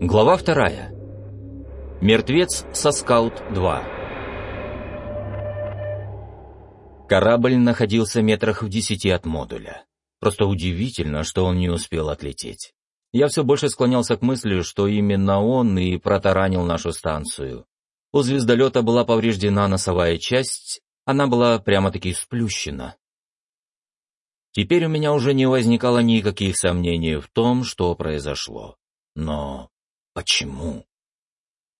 Глава вторая. Мертвец со Скаут-2. Корабль находился метрах в десяти от модуля. Просто удивительно, что он не успел отлететь. Я все больше склонялся к мысли, что именно он и протаранил нашу станцию. У звездолета была повреждена носовая часть, она была прямо-таки сплющена. Теперь у меня уже не возникало никаких сомнений в том, что произошло. Но Почему?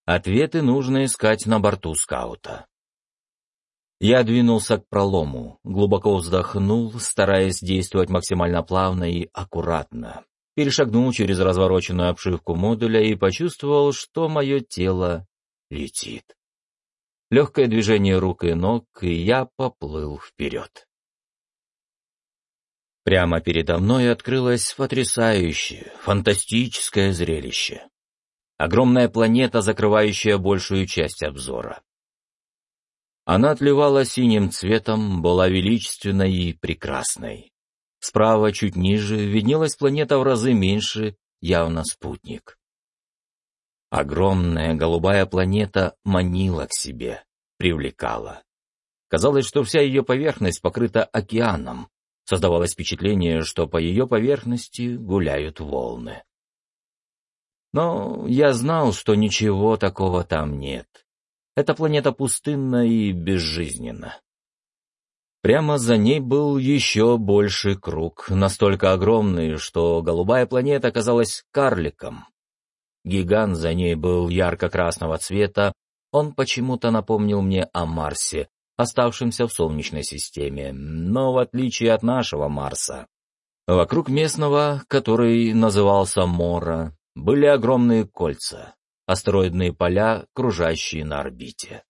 Ответы нужно искать на борту скаута. Я двинулся к пролому, глубоко вздохнул, стараясь действовать максимально плавно и аккуратно. Перешагнул через развороченную обшивку модуля и почувствовал, что мое тело летит. Легкое движение рук и ног, и я поплыл вперед. Прямо передо мной открылось потрясающее, фантастическое зрелище. Огромная планета, закрывающая большую часть обзора. Она отливала синим цветом, была величественной и прекрасной. Справа, чуть ниже, виднелась планета в разы меньше, явно спутник. Огромная голубая планета манила к себе, привлекала. Казалось, что вся ее поверхность покрыта океаном. Создавалось впечатление, что по ее поверхности гуляют волны. Но я знал, что ничего такого там нет. Эта планета пустынна и безжизненна. Прямо за ней был еще больший круг, настолько огромный, что голубая планета казалась карликом. Гигант за ней был ярко-красного цвета, он почему-то напомнил мне о Марсе, оставшемся в Солнечной системе, но в отличие от нашего Марса. Вокруг местного, который назывался Мора, были огромные кольца, астероидные поля, кружащие на орбите.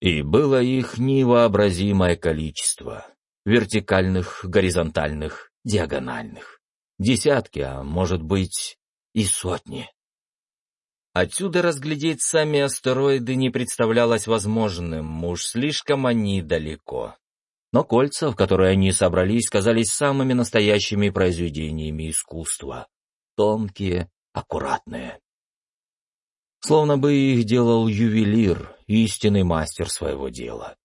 И было их невообразимое количество, вертикальных, горизонтальных, диагональных. Десятки, а может быть и сотни. Отсюда разглядеть сами астероиды не представлялось возможным, уж слишком они далеко. Но кольца, в которые они собрались, казались самыми настоящими произведениями искусства. Тонкие, аккуратные. Словно бы их делал ювелир, истинный мастер своего дела.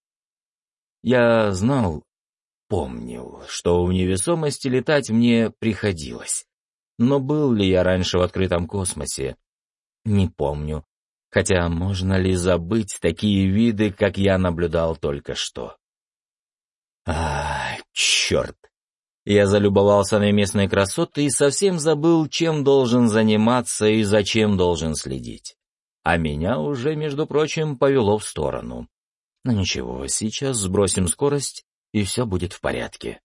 Я знал, помнил, что в невесомости летать мне приходилось. Но был ли я раньше в открытом космосе? Не помню. Хотя можно ли забыть такие виды, как я наблюдал только что? А, черт! Я залюбовался на местные красоты и совсем забыл, чем должен заниматься и зачем должен следить. А меня уже, между прочим, повело в сторону. Но ничего, сейчас сбросим скорость, и все будет в порядке.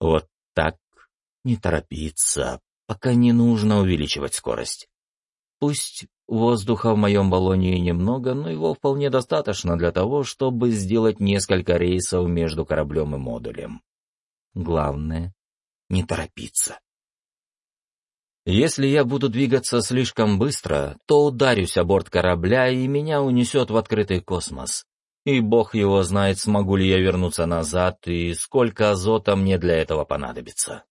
Вот так, не торопиться, пока не нужно увеличивать скорость. Пусть воздуха в моем баллоне немного, но его вполне достаточно для того, чтобы сделать несколько рейсов между кораблем и модулем. Главное — не торопиться. Если я буду двигаться слишком быстро, то ударюсь о борт корабля, и меня унесет в открытый космос. И бог его знает, смогу ли я вернуться назад, и сколько азота мне для этого понадобится.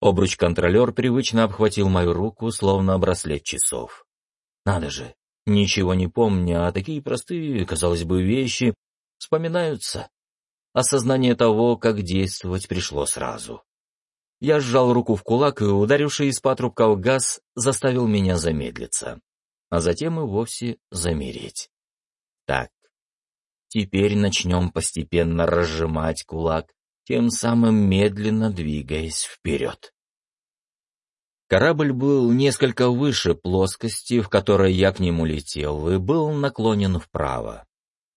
Обруч-контролер привычно обхватил мою руку, словно браслет часов. Надо же, ничего не помня, а такие простые, казалось бы, вещи вспоминаются. Осознание того, как действовать, пришло сразу. Я сжал руку в кулак, и ударивший из патрубка газ заставил меня замедлиться, а затем и вовсе замереть. Так, теперь начнем постепенно разжимать кулак, тем самым медленно двигаясь вперед. Корабль был несколько выше плоскости, в которой я к нему летел, и был наклонен вправо.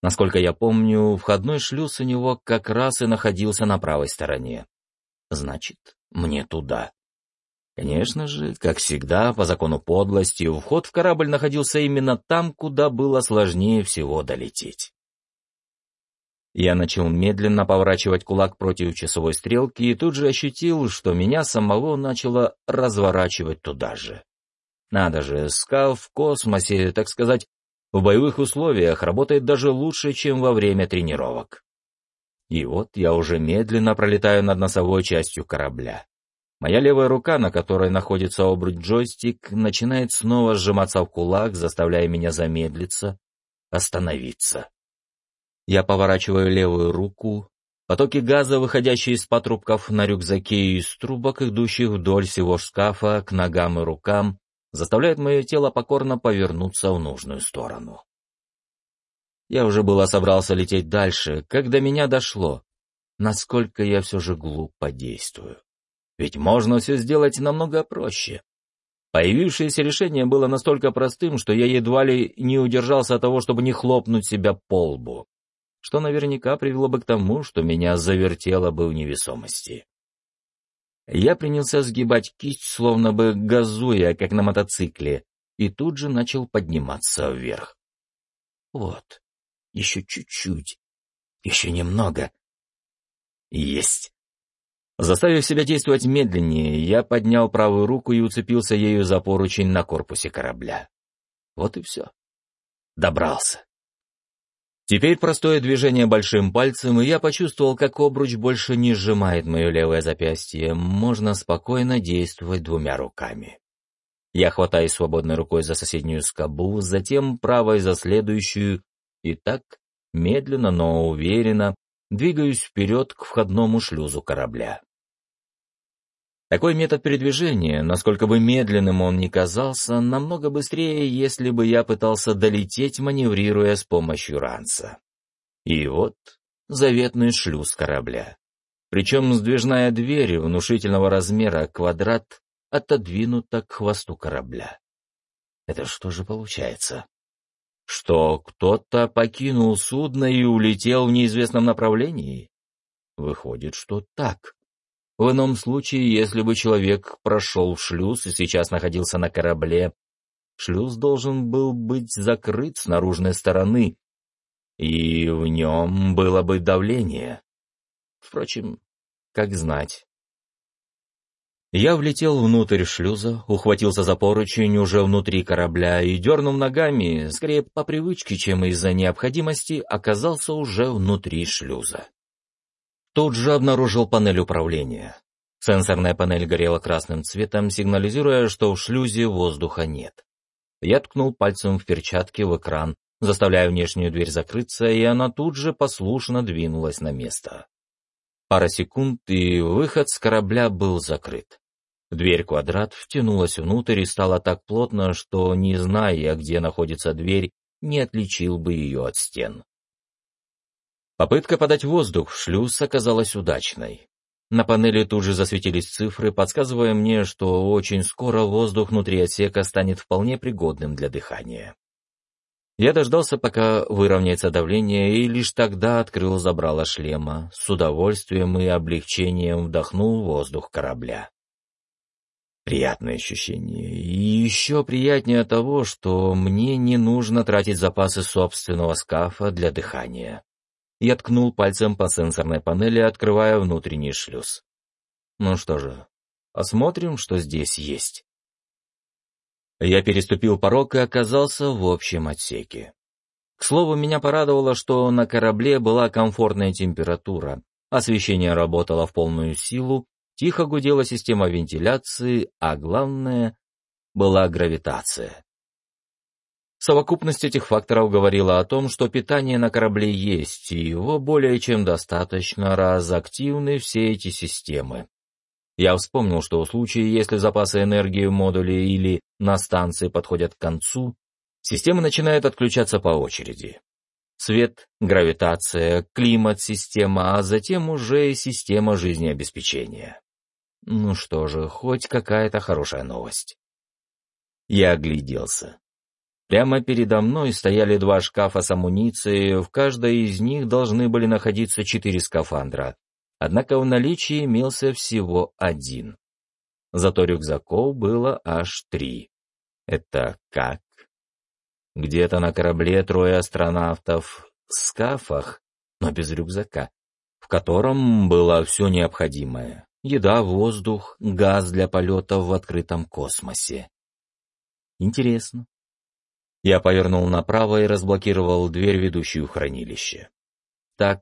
Насколько я помню, входной шлюз у него как раз и находился на правой стороне. Значит, мне туда. Конечно же, как всегда, по закону подлости, вход в корабль находился именно там, куда было сложнее всего долететь. Я начал медленно поворачивать кулак против часовой стрелки и тут же ощутил, что меня самого начало разворачивать туда же. Надо же, скал в космосе, так сказать, в боевых условиях работает даже лучше, чем во время тренировок. И вот я уже медленно пролетаю над носовой частью корабля. Моя левая рука, на которой находится обруч джойстик, начинает снова сжиматься в кулак, заставляя меня замедлиться, остановиться. Я поворачиваю левую руку, потоки газа, выходящие из патрубков на рюкзаке и из трубок, идущих вдоль всего шкафа к ногам и рукам, заставляют мое тело покорно повернуться в нужную сторону. Я уже было собрался лететь дальше, когда меня дошло, насколько я все же глупо действую. Ведь можно все сделать намного проще. Появившееся решение было настолько простым, что я едва ли не удержался от того, чтобы не хлопнуть себя по лбу, что наверняка привело бы к тому, что меня завертело бы в невесомости. Я принялся сгибать кисть, словно бы газуя, как на мотоцикле, и тут же начал подниматься вверх. Вот, еще чуть-чуть, еще немного. Есть. Заставив себя действовать медленнее, я поднял правую руку и уцепился ею за поручень на корпусе корабля. Вот и все. Добрался. Теперь простое движение большим пальцем, и я почувствовал, как обруч больше не сжимает мое левое запястье. Можно спокойно действовать двумя руками. Я хватаюсь свободной рукой за соседнюю скобу, затем правой за следующую, и так, медленно, но уверенно, двигаюсь вперед к входному шлюзу корабля. Такой метод передвижения, насколько бы медленным он ни казался, намного быстрее, если бы я пытался долететь, маневрируя с помощью ранца. И вот заветный шлюз корабля. Причем сдвижная дверь внушительного размера квадрат отодвинута к хвосту корабля. Это что же получается? Что кто-то покинул судно и улетел в неизвестном направлении? Выходит, что так. В ином случае, если бы человек прошел шлюз и сейчас находился на корабле, шлюз должен был быть закрыт с наружной стороны, и в нем было бы давление. Впрочем, как знать. Я влетел внутрь шлюза, ухватился за поручень уже внутри корабля и, дернув ногами, скорее по привычке, чем из-за необходимости, оказался уже внутри шлюза. Тут же обнаружил панель управления. Сенсорная панель горела красным цветом, сигнализируя, что в шлюзе воздуха нет. Я ткнул пальцем в перчатке в экран, заставляя внешнюю дверь закрыться, и она тут же послушно двинулась на место. Пара секунд, и выход с корабля был закрыт. Дверь-квадрат втянулась внутрь и стала так плотно, что, не зная, где находится дверь, не отличил бы ее от стен. Попытка подать воздух в шлюз оказалась удачной. На панели тут же засветились цифры, подсказывая мне, что очень скоро воздух внутри отсека станет вполне пригодным для дыхания. Я дождался, пока выровняется давление, и лишь тогда открыл забрало шлема, с удовольствием и облегчением вдохнул воздух корабля. Приятное ощущение. И еще приятнее того, что мне не нужно тратить запасы собственного скафа для дыхания. Я ткнул пальцем по сенсорной панели, открывая внутренний шлюз. Ну что же, посмотрим, что здесь есть. Я переступил порог и оказался в общем отсеке. К слову, меня порадовало, что на корабле была комфортная температура, освещение работало в полную силу, Тихо гудела система вентиляции, а главное — была гравитация. Совокупность этих факторов говорила о том, что питание на корабле есть, и его более чем достаточно, раз активны все эти системы. Я вспомнил, что в случае, если запасы энергии в модуле или на станции подходят к концу, системы начинают отключаться по очереди. Свет, гравитация, климат, система, а затем уже и система жизнеобеспечения. Ну что же, хоть какая-то хорошая новость. Я огляделся. Прямо передо мной стояли два шкафа с амуницией, в каждой из них должны были находиться четыре скафандра, однако в наличии имелся всего один. Зато рюкзаков было аж три. Это как? Где-то на корабле трое астронавтов в скафах, но без рюкзака, в котором было все необходимое еда, воздух, газ для полетов в открытом космосе. Интересно. Я повернул направо и разблокировал дверь, ведущую в хранилище. Так,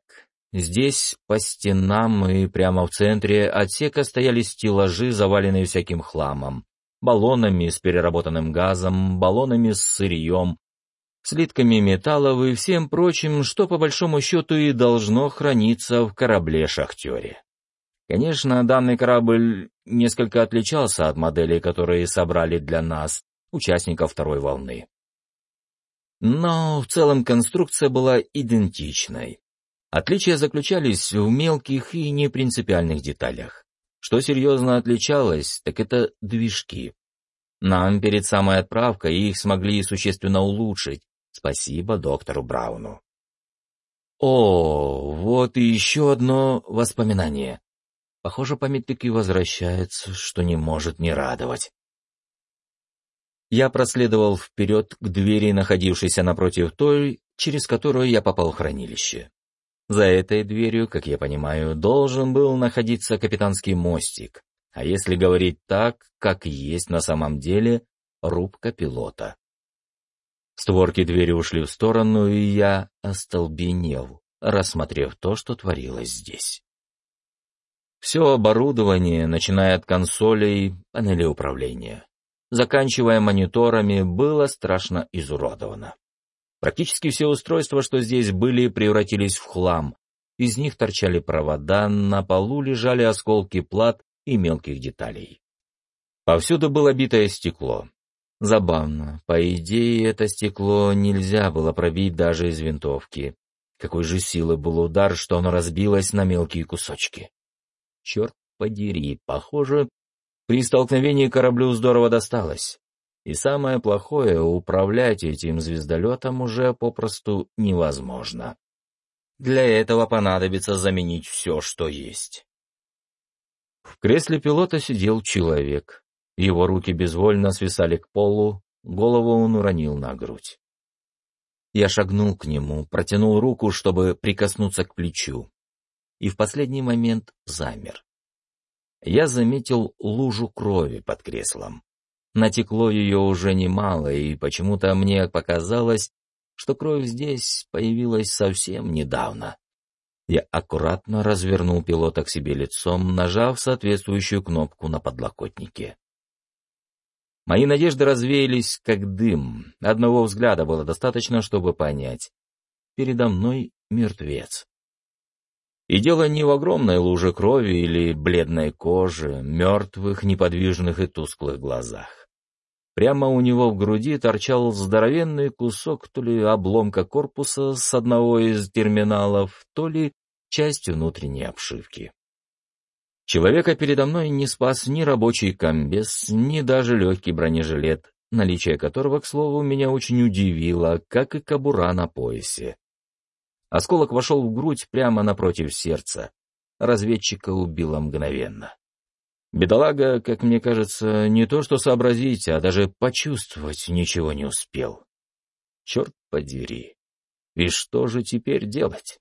Здесь, по стенам и прямо в центре отсека стояли стеллажи, заваленные всяким хламом. Баллонами с переработанным газом, баллонами с сырьем, слитками металлов и всем прочим, что по большому счету и должно храниться в корабле-шахтере. Конечно, данный корабль несколько отличался от моделей, которые собрали для нас, участников второй волны. Но в целом конструкция была идентичной. Отличия заключались в мелких и непринципиальных деталях. Что серьезно отличалось, так это движки. Нам перед самой отправкой их смогли существенно улучшить. Спасибо доктору Брауну. О, вот и еще одно воспоминание. Похоже, память таки возвращается, что не может не радовать. Я проследовал вперед к двери, находившейся напротив той, через которую я попал в хранилище. За этой дверью, как я понимаю, должен был находиться капитанский мостик, а если говорить так, как есть на самом деле, рубка пилота. Створки двери ушли в сторону, и я остолбенел, рассмотрев то, что творилось здесь. Все оборудование, начиная от консолей, панели управления, заканчивая мониторами, было страшно изуродовано. Практически все устройства, что здесь были, превратились в хлам. Из них торчали провода, на полу лежали осколки плат и мелких деталей. Повсюду было битое стекло. Забавно, по идее, это стекло нельзя было пробить даже из винтовки. Какой же силы был удар, что оно разбилось на мелкие кусочки. Черт подери, похоже, при столкновении кораблю здорово досталось. И самое плохое, управлять этим звездолетом уже попросту невозможно. Для этого понадобится заменить все, что есть. В кресле пилота сидел человек. Его руки безвольно свисали к полу, голову он уронил на грудь. Я шагнул к нему, протянул руку, чтобы прикоснуться к плечу, и в последний момент замер. Я заметил лужу крови под креслом. Натекло ее уже немало, и почему-то мне показалось, что кровь здесь появилась совсем недавно. Я аккуратно развернул пилота к себе лицом, нажав соответствующую кнопку на подлокотнике. Мои надежды развеялись, как дым. Одного взгляда было достаточно, чтобы понять. Передо мной мертвец. И дело не в огромной луже крови или бледной коже, мертвых, неподвижных и тусклых глазах. Прямо у него в груди торчал здоровенный кусок то ли обломка корпуса с одного из терминалов, то ли часть внутренней обшивки. Человека передо мной не спас ни рабочий комбез, ни даже легкий бронежилет, наличие которого, к слову, меня очень удивило, как и кобура на поясе. Осколок вошел в грудь прямо напротив сердца. Разведчика убило мгновенно. Бедолага, как мне кажется, не то что сообразить, а даже почувствовать ничего не успел. Черт подери. И что же теперь делать?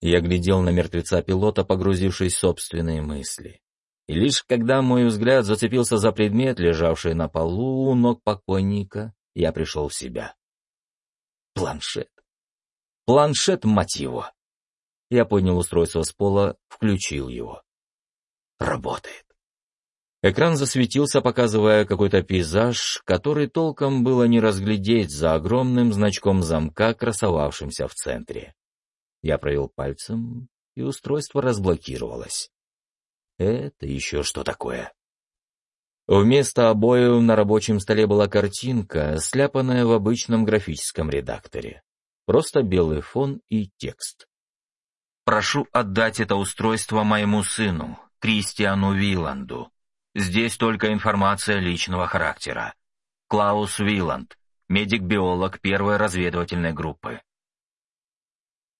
Я глядел на мертвеца пилота, погрузившись в собственные мысли. И лишь когда мой взгляд зацепился за предмет, лежавший на полу у ног покойника, я пришел в себя. Планшет. Планшет, мать его! Я поднял устройство с пола, включил его работает. Экран засветился, показывая какой-то пейзаж, который толком было не разглядеть за огромным значком замка, красовавшимся в центре. Я провел пальцем, и устройство разблокировалось. Это еще что такое? Вместо обоев на рабочем столе была картинка, сляпанная в обычном графическом редакторе. Просто белый фон и текст. «Прошу отдать это устройство моему сыну. Кристиану Виланду. Здесь только информация личного характера. Клаус Виланд, медик-биолог первой разведывательной группы.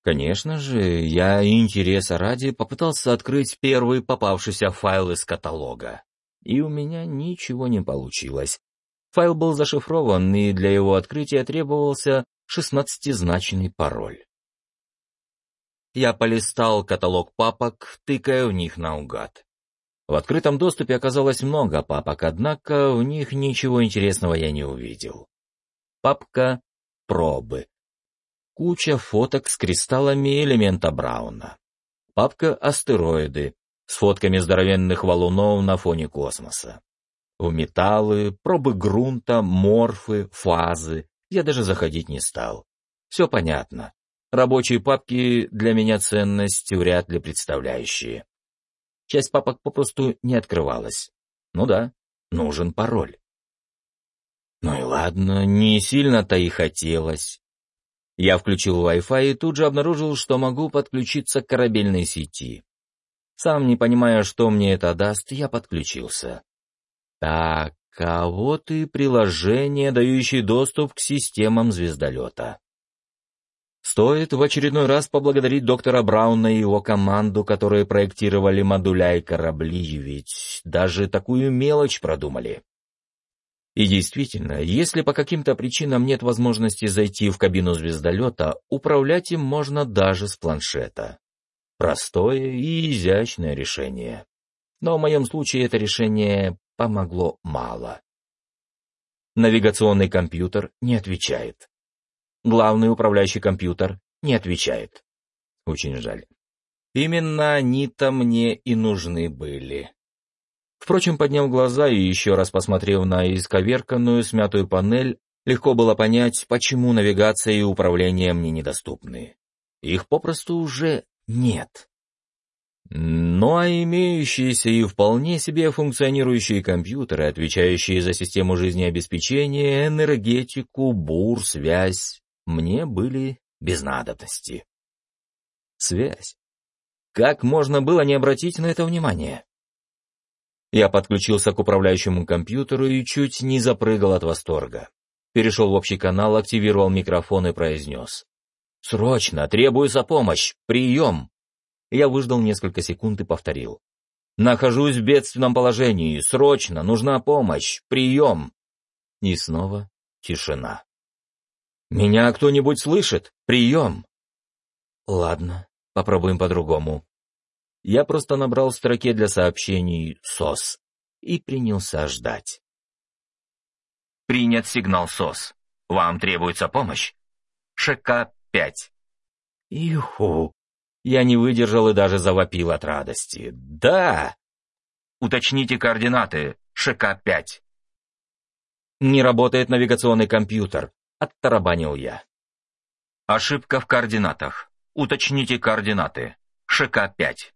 Конечно же, я интереса ради попытался открыть первый попавшийся файл из каталога. И у меня ничего не получилось. Файл был зашифрован, и для его открытия требовался шестнадцатизначный пароль. Я полистал каталог папок, тыкая в них наугад. В открытом доступе оказалось много папок, однако в них ничего интересного я не увидел. Папка «Пробы». куча фоток с кристаллами элемента Брауна. Папка «Астероиды» с фотками здоровенных валунов на фоне космоса. В металлы, пробы грунта, морфы, фазы я даже заходить не стал. Все понятно. Рабочие папки для меня ценность вряд ли представляющие. Часть папок попросту не открывалась. Ну да, нужен пароль. Ну и ладно, не сильно-то и хотелось. Я включил Wi-Fi и тут же обнаружил, что могу подключиться к корабельной сети. Сам не понимая, что мне это даст, я подключился. Так, и приложение, дающее доступ к системам звездолета. Стоит в очередной раз поблагодарить доктора Брауна и его команду, которые проектировали модуля и корабли, ведь даже такую мелочь продумали. И действительно, если по каким-то причинам нет возможности зайти в кабину звездолета, управлять им можно даже с планшета. Простое и изящное решение. Но в моем случае это решение помогло мало. Навигационный компьютер не отвечает. Главный управляющий компьютер не отвечает. Очень жаль. Именно они-то мне и нужны были. Впрочем, подняв глаза и еще раз посмотрев на исковерканную смятую панель, легко было понять, почему навигация и управление мне недоступны. Их попросту уже нет. Ну а имеющиеся и вполне себе функционирующие компьютеры, отвечающие за систему жизнеобеспечения, энергетику, бур, связь, мне были без надобности. Связь. Как можно было не обратить на это внимание? Я подключился к управляющему компьютеру и чуть не запрыгал от восторга. Перешел в общий канал, активировал микрофон и произнес. «Срочно! Требуется помощь! Прием!» Я выждал несколько секунд и повторил. «Нахожусь в бедственном положении! Срочно! Нужна помощь! Прием!» И снова тишина. «Меня кто-нибудь слышит? Прием!» «Ладно, попробуем по-другому», я просто набрал в строке для сообщений «СОС» и принялся ждать. Принят сигнал СОС. Вам требуется помощь? ШК-5. Юху. Я не выдержал и даже завопил от радости. Да! Уточните координаты. ШК-5. Не работает навигационный компьютер. Оттарабанил я. Ошибка в координатах. Уточните координаты. ШК-5.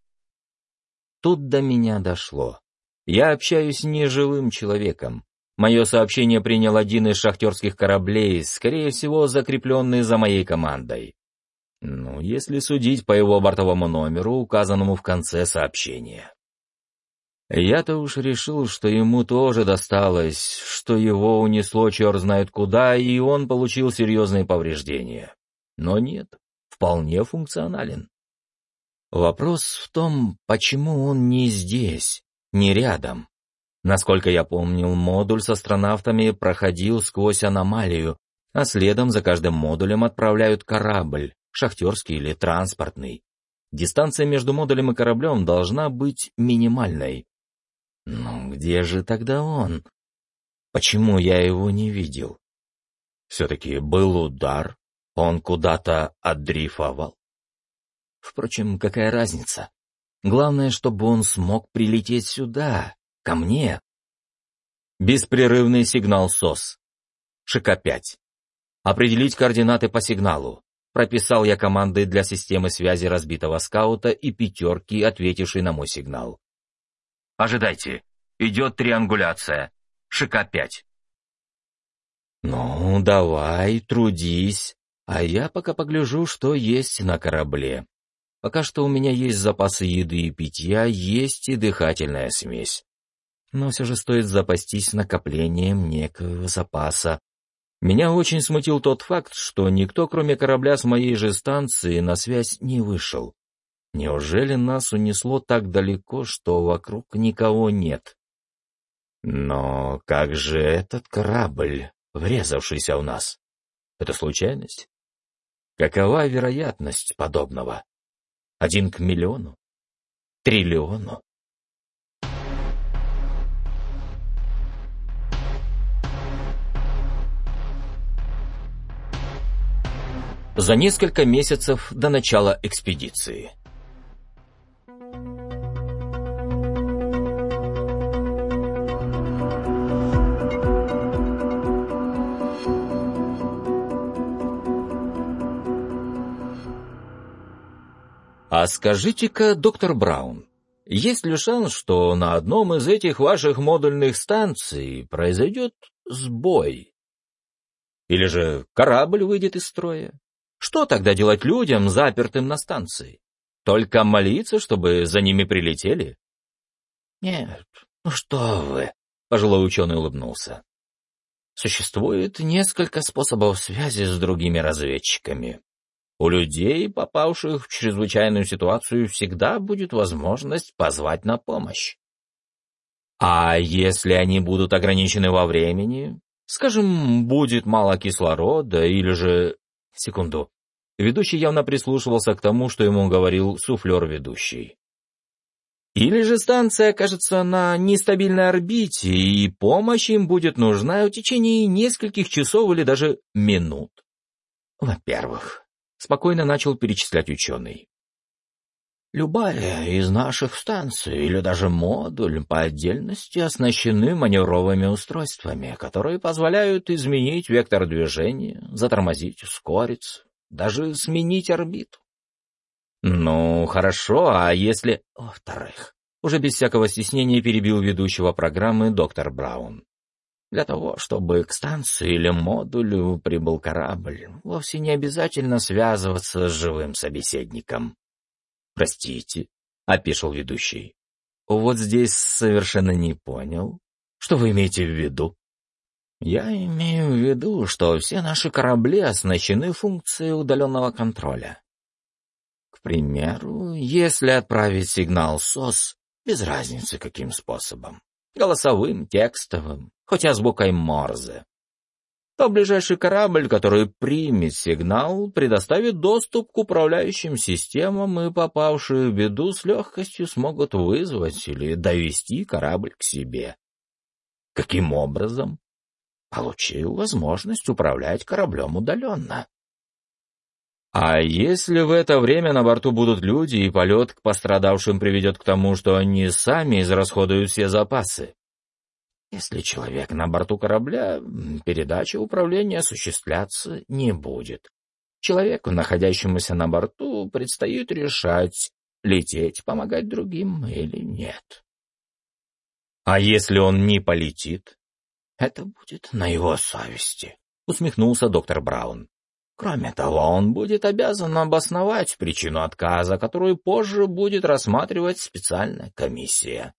Тут до меня дошло. Я общаюсь не живым человеком. Мое сообщение принял один из шахтерских кораблей, скорее всего, закрепленный за моей командой. Ну, если судить по его бортовому номеру, указанному в конце сообщения. Я-то уж решил, что ему тоже досталось, что его унесло черт знает куда, и он получил серьезные повреждения. Но нет, вполне функционален. Вопрос в том, почему он не здесь, не рядом. Насколько я помнил, модуль с астронавтами проходил сквозь аномалию, а следом за каждым модулем отправляют корабль, шахтерский или транспортный. Дистанция между модулем и кораблем должна быть минимальной. Но где же тогда он? Почему я его не видел? Все-таки был удар, он куда-то отдрифовал. Впрочем, какая разница? Главное, чтобы он смог прилететь сюда, ко мне. Беспрерывный сигнал СОС. ШК-5. Определить координаты по сигналу. Прописал я команды для системы связи разбитого скаута и пятерки, ответившей на мой сигнал. Ожидайте. Идет триангуляция. ШК-5. Ну, давай, трудись, а я пока погляжу, что есть на корабле. Пока что у меня есть запасы еды и питья, есть и дыхательная смесь. Но все же стоит запастись накоплением некого запаса. Меня очень смутил тот факт, что никто, кроме корабля с моей же станции, на связь не вышел. Неужели нас унесло так далеко, что вокруг никого нет? Но как же этот корабль, врезавшийся в нас? Это случайность? Какова вероятность подобного? Один к миллиону? Триллиону? За несколько месяцев до начала экспедиции. «А скажите-ка, доктор Браун, есть ли шанс, что на одном из этих ваших модульных станций произойдет сбой? Или же корабль выйдет из строя? Что тогда делать людям, запертым на станции? Только молиться, чтобы за ними прилетели? Нет, ну что вы, пожилой ученый улыбнулся. Существует несколько способов связи с другими разведчиками. У людей, попавших в чрезвычайную ситуацию, всегда будет возможность позвать на помощь. А если они будут ограничены во времени, скажем, будет мало кислорода или же... Секунду. Ведущий явно прислушивался к тому, что ему говорил суфлер-ведущий. Или же станция окажется на нестабильной орбите, и помощь им будет нужна в течение нескольких часов или даже минут. Во-первых, Спокойно начал перечислять ученый. Любая из наших станций или даже модуль по отдельности оснащены маневровыми устройствами, которые позволяют изменить вектор движения, затормозить, ускориться, даже сменить орбиту. Ну, хорошо, а если... Во-вторых, уже без всякого стеснения перебил ведущего программы доктор Браун. Для того, чтобы к станции или модулю прибыл корабль, вовсе не обязательно связываться с живым собеседником. «Простите», — опишел ведущий. «Вот здесь совершенно не понял. Что вы имеете в виду?» «Я имею в виду, что все наши корабли оснащены функцией удаленного контроля. К примеру, если отправить сигнал СОС, без разницы каким способом, голосовым, текстовым, хоть азбукой Морзе. То ближайший корабль, который примет сигнал, предоставит доступ к управляющим системам, и попавшие в беду с легкостью смогут вызвать или довести корабль к себе. Каким образом? Получил возможность управлять кораблем удаленно. А если в это время на борту будут люди, и полет к пострадавшим приведет к тому, что они сами израсходуют все запасы? Если человек на борту корабля, передача управления осуществляться не будет. Человеку, находящемуся на борту, предстоит решать, лететь, помогать другим или нет. А если он не полетит? Это будет на его совести, усмехнулся доктор Браун. Кроме того, он будет обязан обосновать причину отказа, которую позже будет рассматривать специальная комиссия.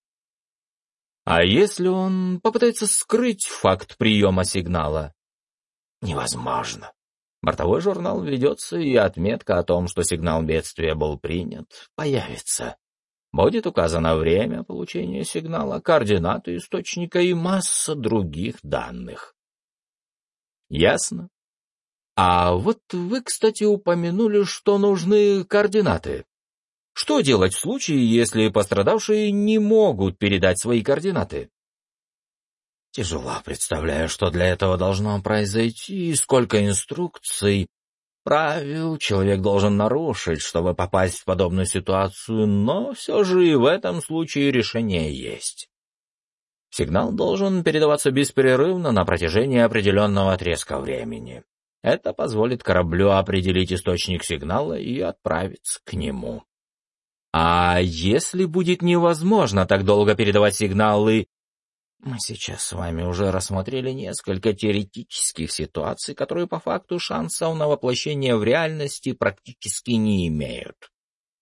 А если он попытается скрыть факт приема сигнала? Невозможно. Бортовой журнал ведется, и отметка о том, что сигнал бедствия был принят, появится. Будет указано время получения сигнала, координаты источника и масса других данных. Ясно? А вот вы, кстати, упомянули, что нужны координаты. Что делать в случае, если пострадавшие не могут передать свои координаты? Тяжело представляю, что для этого должно произойти, и сколько инструкций, правил человек должен нарушить, чтобы попасть в подобную ситуацию, но все же и в этом случае решение есть. Сигнал должен передаваться беспрерывно на протяжении определенного отрезка времени. Это позволит кораблю определить источник сигнала и отправиться к нему. А если будет невозможно так долго передавать сигналы... Мы сейчас с вами уже рассмотрели несколько теоретических ситуаций, которые по факту шансов на воплощение в реальности практически не имеют.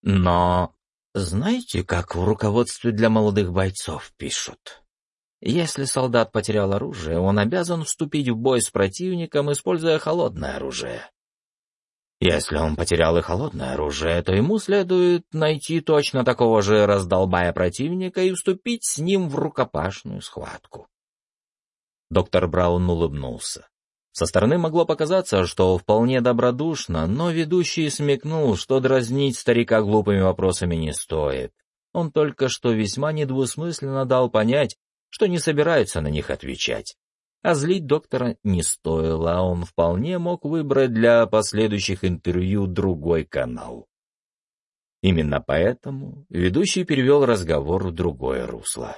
Но знаете, как в руководстве для молодых бойцов пишут? Если солдат потерял оружие, он обязан вступить в бой с противником, используя холодное оружие. Если он потерял и холодное оружие, то ему следует найти точно такого же раздолбая противника и вступить с ним в рукопашную схватку. Доктор Браун улыбнулся. Со стороны могло показаться, что вполне добродушно, но ведущий смекнул, что дразнить старика глупыми вопросами не стоит. Он только что весьма недвусмысленно дал понять, что не собирается на них отвечать. А злить доктора не стоило, а он вполне мог выбрать для последующих интервью другой канал. Именно поэтому ведущий перевел разговор в другое русло.